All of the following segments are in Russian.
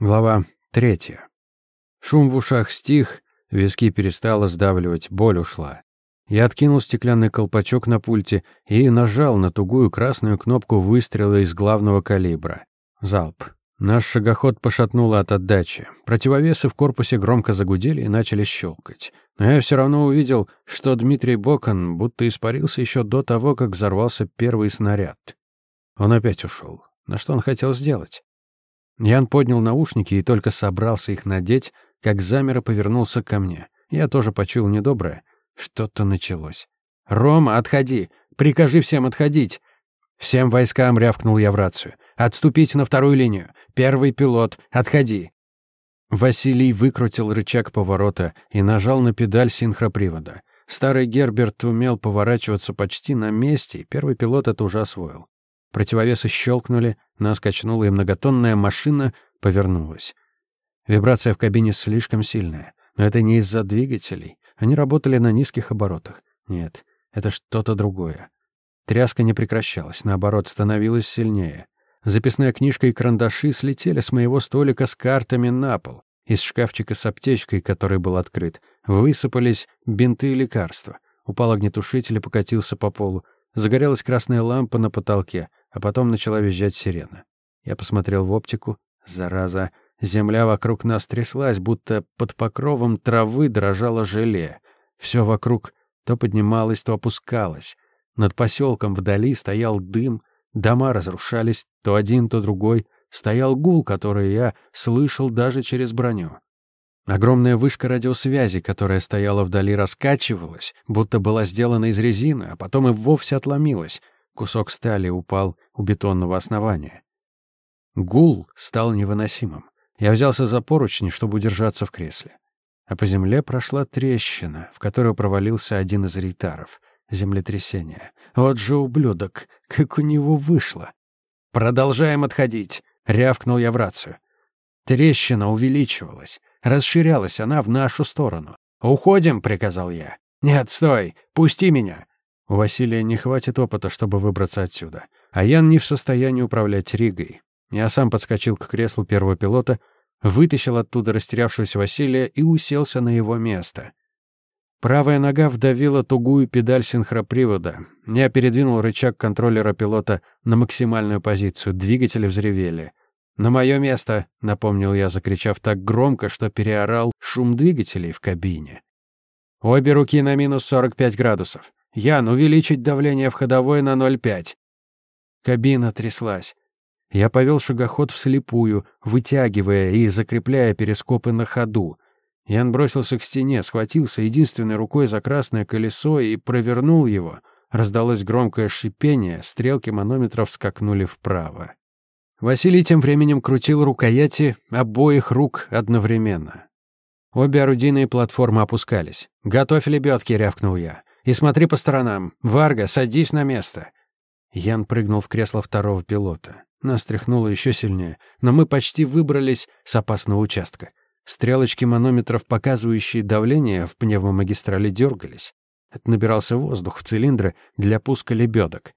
Глава третья. Шум в ушах стих, виски перестало сдавливать, боль ушла. Я откинул стеклянный колпачок на пульте и нажал на тугую красную кнопку выстрела из главного калибра. Залп. Наш шагоход пошатнуло от отдачи. Противовесы в корпусе громко загудели и начали щелкать. Но я все равно увидел, что Дмитрий Бокон будто испарился еще до того, как взорвался первый снаряд. Он опять ушел. На что он хотел сделать? Ян поднял наушники и только собрался их надеть, как замер и повернулся ко мне. Я тоже почуял недоброе. Что-то началось. «Рома, отходи! Прикажи всем отходить!» «Всем войскам!» — рявкнул я в рацию. «Отступить на вторую линию! Первый пилот, отходи!» Василий выкрутил рычаг поворота и нажал на педаль синхропривода. Старый Герберт умел поворачиваться почти на месте, и первый пилот это уже освоил. Противовесы щелкнули, нас качнула, и многотонная машина повернулась. Вибрация в кабине слишком сильная. Но это не из-за двигателей. Они работали на низких оборотах. Нет, это что-то другое. Тряска не прекращалась, наоборот, становилась сильнее. Записная книжка и карандаши слетели с моего столика с картами на пол. Из шкафчика с аптечкой, который был открыт, высыпались бинты и лекарства. Упал огнетушитель и покатился по полу. Загорелась красная лампа на потолке а потом начала визжать сирена. Я посмотрел в оптику. Зараза. Земля вокруг нас тряслась, будто под покровом травы дрожало желе. Все вокруг то поднималось, то опускалось. Над поселком вдали стоял дым, дома разрушались, то один, то другой. Стоял гул, который я слышал даже через броню. Огромная вышка радиосвязи, которая стояла вдали, раскачивалась, будто была сделана из резины, а потом и вовсе отломилась. Кусок стали упал у бетонного основания. Гул стал невыносимым. Я взялся за поручни, чтобы удержаться в кресле. А по земле прошла трещина, в которую провалился один из рейтаров. Землетрясение. Вот же ублюдок, как у него вышло. «Продолжаем отходить», — рявкнул я в рацию. Трещина увеличивалась. Расширялась она в нашу сторону. «Уходим», — приказал я. «Нет, стой! Пусти меня! У Василия не хватит опыта, чтобы выбраться отсюда. А Ян не в состоянии управлять Ригой. Я сам подскочил к креслу первого пилота, вытащил оттуда растерявшегося Василия и уселся на его место. Правая нога вдавила тугую педаль синхропривода. Я передвинул рычаг контроллера пилота на максимальную позицию. Двигатели взревели. «На мое место!» — напомнил я, закричав так громко, что переорал шум двигателей в кабине. «Обе руки на минус 45 градусов. Ян, увеличить давление в ходовой на 0,5. Кабина тряслась. Я повел шагоход вслепую, вытягивая и закрепляя перископы на ходу. Ян бросился к стене, схватился единственной рукой за красное колесо и провернул его. Раздалось громкое шипение, стрелки манометров скакнули вправо. Василий тем временем крутил рукояти обоих рук одновременно. Обе орудийные платформы опускались. «Готовь лебедки!» — рявкнул я. И смотри по сторонам. Варга, садись на место. Ян прыгнул в кресло второго пилота. Нас тряхнуло еще сильнее, но мы почти выбрались с опасного участка. Стрелочки манометров, показывающие давление в пневмомагистрали, дергались. Это набирался воздух в цилиндры для пуска лебедок.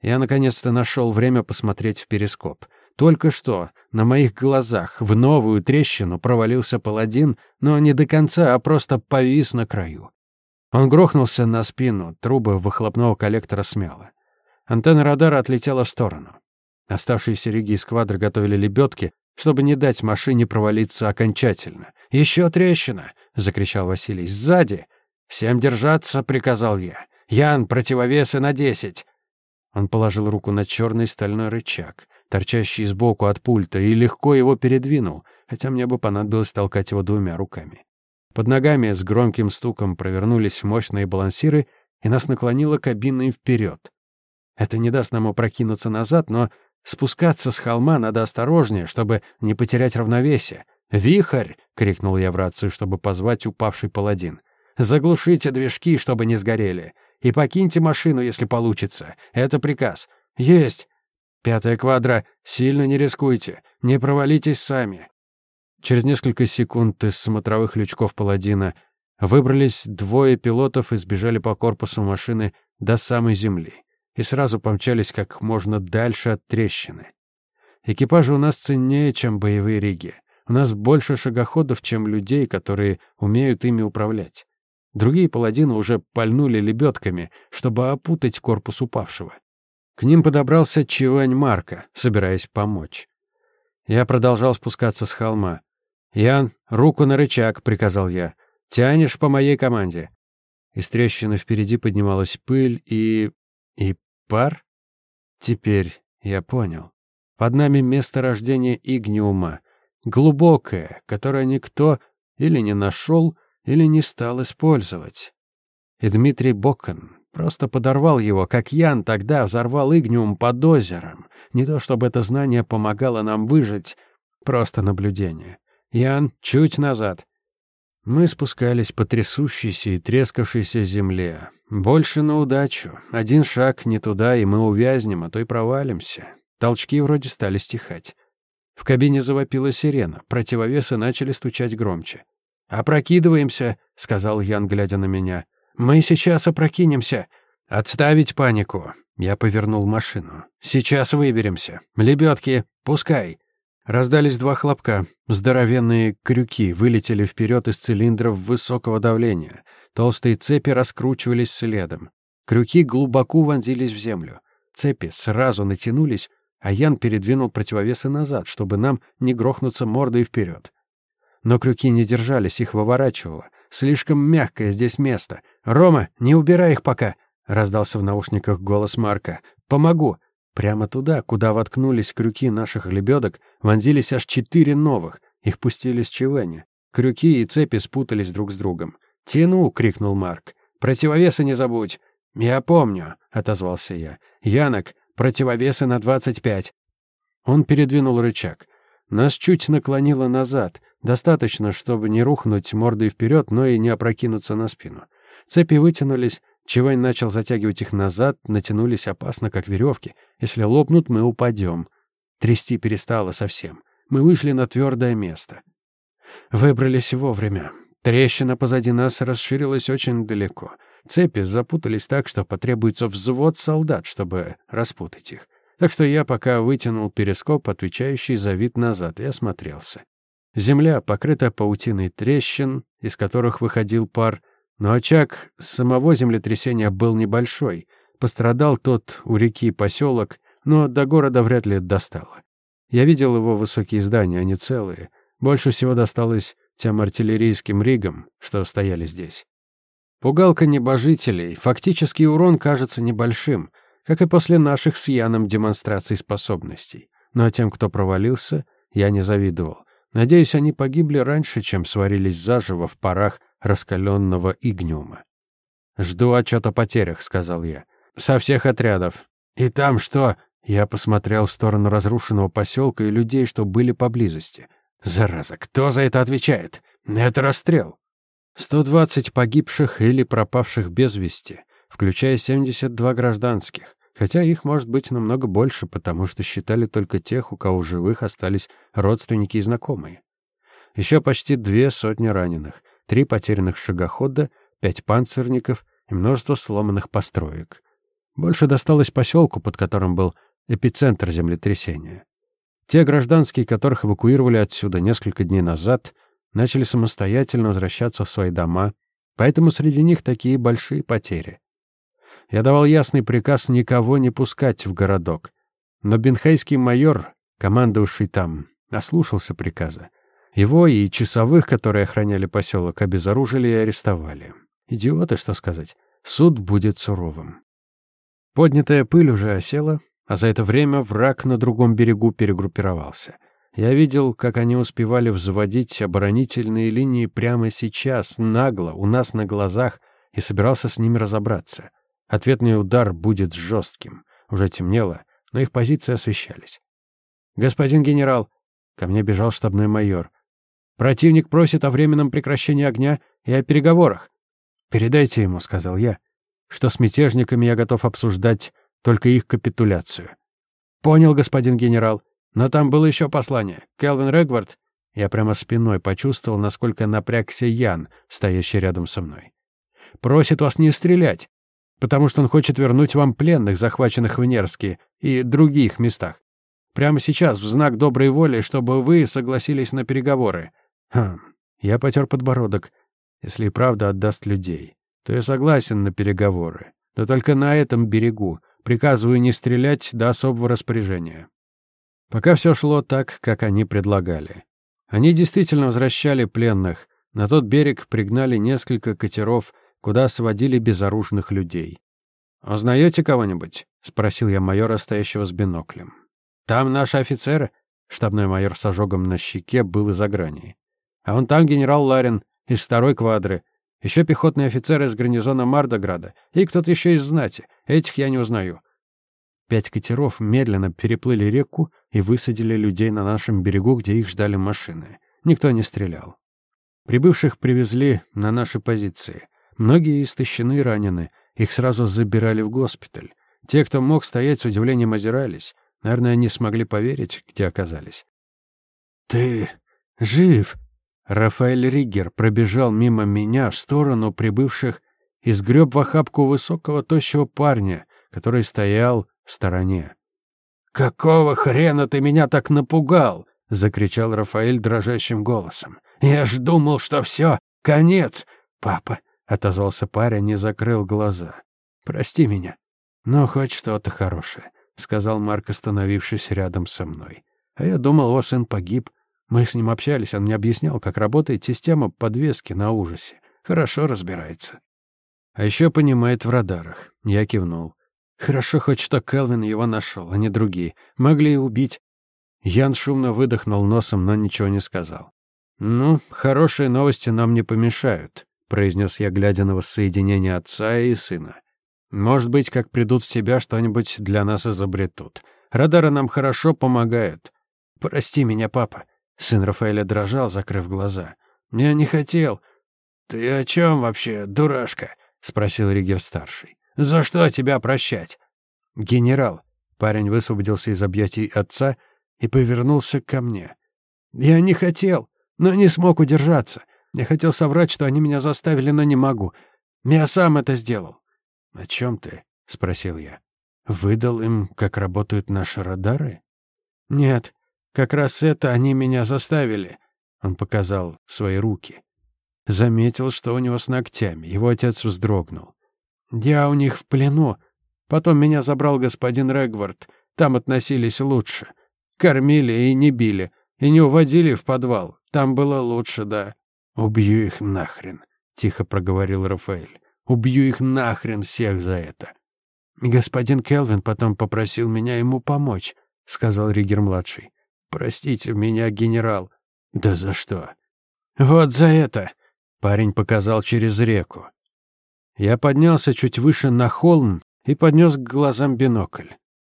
Я наконец-то нашел время посмотреть в перископ. Только что на моих глазах в новую трещину провалился паладин, но не до конца, а просто повис на краю. Он грохнулся на спину, трубы выхлопного коллектора смяло. Антенна радара отлетела в сторону. Оставшиеся риги и сквадры готовили лебедки, чтобы не дать машине провалиться окончательно. «Еще трещина!» — закричал Василий. «Сзади!» «Всем держаться!» — приказал я. «Ян, противовесы на десять!» Он положил руку на черный стальной рычаг, торчащий сбоку от пульта, и легко его передвинул, хотя мне бы понадобилось толкать его двумя руками. Под ногами с громким стуком провернулись мощные балансиры, и нас наклонило кабиной вперед. Это не даст нам опрокинуться назад, но спускаться с холма надо осторожнее, чтобы не потерять равновесие. «Вихрь!» — крикнул я в рацию, чтобы позвать упавший паладин. «Заглушите движки, чтобы не сгорели. И покиньте машину, если получится. Это приказ. Есть!» «Пятая квадра. Сильно не рискуйте. Не провалитесь сами. Через несколько секунд из смотровых лючков паладина выбрались двое пилотов и сбежали по корпусу машины до самой земли и сразу помчались как можно дальше от трещины. Экипажи у нас ценнее, чем боевые риги. У нас больше шагоходов, чем людей, которые умеют ими управлять. Другие паладины уже пальнули лебедками, чтобы опутать корпус упавшего. К ним подобрался Чивань Марка, собираясь помочь. Я продолжал спускаться с холма. «Ян, руку на рычаг», — приказал я. «Тянешь по моей команде». Из трещины впереди поднималась пыль и... и пар? Теперь я понял. Под нами место рождения Игниума. Глубокое, которое никто или не нашел, или не стал использовать. И Дмитрий Бокон просто подорвал его, как Ян тогда взорвал Игниум под озером. Не то чтобы это знание помогало нам выжить, просто наблюдение. Ян, чуть назад. Мы спускались по трясущейся и трескавшейся земле. Больше на удачу. Один шаг не туда, и мы увязнем, а то и провалимся. Толчки вроде стали стихать. В кабине завопила сирена, противовесы начали стучать громче. «Опрокидываемся», — сказал Ян, глядя на меня. «Мы сейчас опрокинемся. Отставить панику». Я повернул машину. «Сейчас выберемся. Лебедки, пускай». Раздались два хлопка. Здоровенные крюки вылетели вперед из цилиндров высокого давления. Толстые цепи раскручивались следом. Крюки глубоко вонзились в землю. Цепи сразу натянулись, а Ян передвинул противовесы назад, чтобы нам не грохнуться мордой вперед. Но крюки не держались, их выворачивало. Слишком мягкое здесь место. «Рома, не убирай их пока!» — раздался в наушниках голос Марка. «Помогу!» Прямо туда, куда воткнулись крюки наших лебедок, вонзились аж четыре новых. Их пустили с чевени. Крюки и цепи спутались друг с другом. «Тяну!» — крикнул Марк. «Противовесы не забудь!» «Я помню!» — отозвался я. «Янок, противовесы на двадцать пять!» Он передвинул рычаг. Нас чуть наклонило назад, достаточно, чтобы не рухнуть мордой вперед, но и не опрокинуться на спину. Цепи вытянулись, Чивань начал затягивать их назад, натянулись опасно, как веревки. Если лопнут, мы упадем. Трясти перестало совсем. Мы вышли на твердое место. Выбрались вовремя. Трещина позади нас расширилась очень далеко. Цепи запутались так, что потребуется взвод солдат, чтобы распутать их. Так что я пока вытянул перископ, отвечающий за вид назад, и осмотрелся. Земля покрыта паутиной трещин, из которых выходил пар, но очаг самого землетрясения был небольшой. Пострадал тот у реки поселок, но до города вряд ли достало. Я видел его высокие здания, они целые. Больше всего досталось тем артиллерийским ригам, что стояли здесь. Пугалка небожителей, фактический урон кажется небольшим, как и после наших с Яном демонстраций способностей. Но тем, кто провалился, я не завидовал. Надеюсь, они погибли раньше, чем сварились заживо в парах раскаленного игниума. «Жду отчет о потерях», — сказал я. «Со всех отрядов». «И там что?» Я посмотрел в сторону разрушенного поселка и людей, что были поблизости. «Зараза, кто за это отвечает? Это расстрел!» 120 погибших или пропавших без вести, включая 72 гражданских, хотя их может быть намного больше, потому что считали только тех, у кого живых остались родственники и знакомые. Еще почти две сотни раненых, три потерянных шагохода, пять панцирников и множество сломанных построек. Больше досталось поселку, под которым был эпицентр землетрясения. Те гражданские, которых эвакуировали отсюда несколько дней назад, начали самостоятельно возвращаться в свои дома, поэтому среди них такие большие потери. Я давал ясный приказ никого не пускать в городок. Но бенхейский майор, командовавший там, ослушался приказа. Его и часовых, которые охраняли поселок, обезоружили и арестовали. Идиоты, что сказать. Суд будет суровым. Поднятая пыль уже осела, а за это время враг на другом берегу перегруппировался. Я видел, как они успевали взводить оборонительные линии прямо сейчас, нагло, у нас на глазах, и собирался с ними разобраться. Ответный удар будет жестким. Уже темнело, но их позиции освещались. «Господин генерал!» Ко мне бежал штабной майор. Противник просит о временном прекращении огня и о переговорах. «Передайте ему», — сказал я, — «что с мятежниками я готов обсуждать только их капитуляцию». «Понял, господин генерал. Но там было еще послание. Келвин Регвард...» Я прямо спиной почувствовал, насколько напрягся Ян, стоящий рядом со мной. «Просит вас не стрелять, потому что он хочет вернуть вам пленных, захваченных в Нерске и других местах. Прямо сейчас, в знак доброй воли, чтобы вы согласились на переговоры. Хм, я потер подбородок. Если и правда отдаст людей, то я согласен на переговоры. Но только на этом берегу. Приказываю не стрелять до особого распоряжения. Пока все шло так, как они предлагали. Они действительно возвращали пленных. На тот берег пригнали несколько катеров, куда сводили безоружных людей. «Узнаете кого-нибудь?» — спросил я майора, стоящего с биноклем. «Там наши офицеры?» — штабной майор с ожогом на щеке был из-за грани. «А он там генерал Ларин из второй квадры. Еще пехотные офицеры из гарнизона Мардограда. И кто-то еще из знати. Этих я не узнаю». Пять катеров медленно переплыли реку и высадили людей на нашем берегу, где их ждали машины. Никто не стрелял. Прибывших привезли на наши позиции. Многие истощены и ранены. Их сразу забирали в госпиталь. Те, кто мог стоять, с удивлением озирались. Наверное, они смогли поверить, где оказались. «Ты жив?» Рафаэль Риггер пробежал мимо меня в сторону прибывших и сгреб в охапку высокого тощего парня, который стоял в стороне. «Какого хрена ты меня так напугал?» — закричал Рафаэль дрожащим голосом. «Я ж думал, что все, конец!» «Папа!» — отозвался парень и закрыл глаза. «Прости меня, но хоть что-то хорошее», — сказал Марк, остановившись рядом со мной. «А я думал, его сын погиб. Мы с ним общались, он мне объяснял, как работает система подвески на ужасе. Хорошо разбирается. А еще понимает в радарах. Я кивнул. Хорошо хоть что Келвин его нашел, а не другие. Могли и убить. Ян шумно выдохнул носом, но ничего не сказал. «Ну, хорошие новости нам не помешают», — произнес я, глядя на воссоединение отца и сына. «Может быть, как придут в себя, что-нибудь для нас изобретут. Радары нам хорошо помогают. Прости меня, папа», Сын Рафаэля дрожал, закрыв глаза. «Я не хотел». «Ты о чем вообще, дурашка?» — спросил Ригер-старший. «За что тебя прощать?» «Генерал». Парень высвободился из объятий отца и повернулся ко мне. «Я не хотел, но не смог удержаться. Я хотел соврать, что они меня заставили, но не могу. Я сам это сделал». «О чем ты?» — спросил я. «Выдал им, как работают наши радары?» «Нет, как раз это они меня заставили. Он показал свои руки. Заметил, что у него с ногтями. Его отец вздрогнул. Я у них в плену. Потом меня забрал господин Регвард. Там относились лучше. Кормили и не били. И не уводили в подвал. Там было лучше, да. Убью их нахрен, тихо проговорил Рафаэль. Убью их нахрен всех за это. Господин Келвин потом попросил меня ему помочь, сказал Ригер-младший. Простите меня, генерал. Да за что? Вот за это. Парень показал через реку. Я поднялся чуть выше на холм и поднес к глазам бинокль.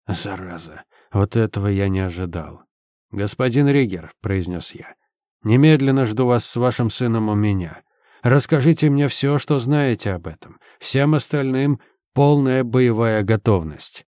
Зараза, вот этого я не ожидал. «Господин Ригер», — произнес я, — «немедленно жду вас с вашим сыном у меня. Расскажите мне все, что знаете об этом. Всем остальным полная боевая готовность».